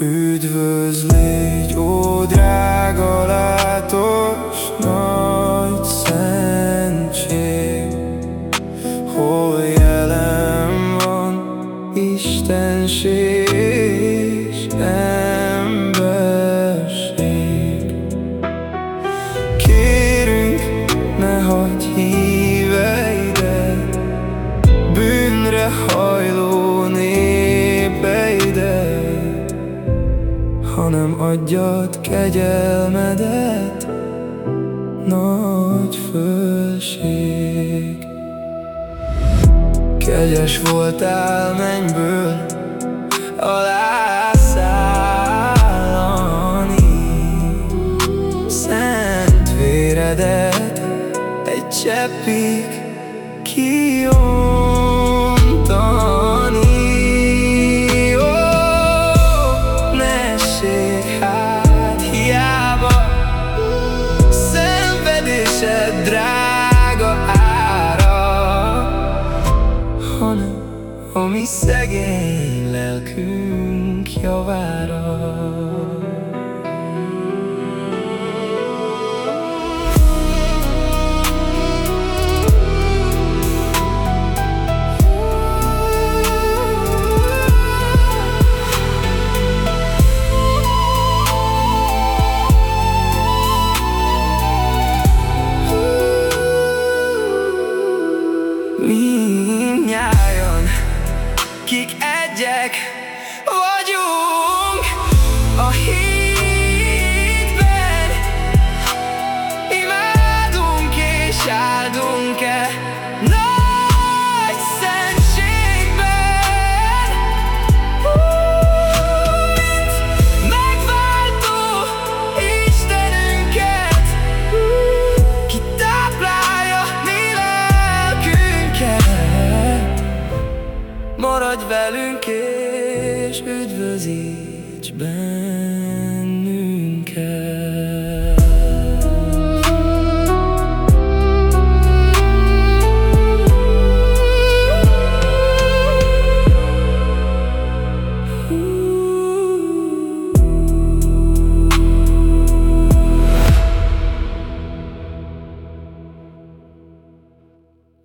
Üdvözl légy, ó drága látos, nagy szentség, hol jelen van Istenség és emberség. Kérünk, ne hagyj híveidet, bűnre hajló hanem adjad kegyelmedet, nagy fölség. Kegyes voltál mennyből, alá szállani, Szent véredet egy cseppig kiontani. A mi szegény lelkünk javára kik egyek Maradj velünk és üdvözíts bennünket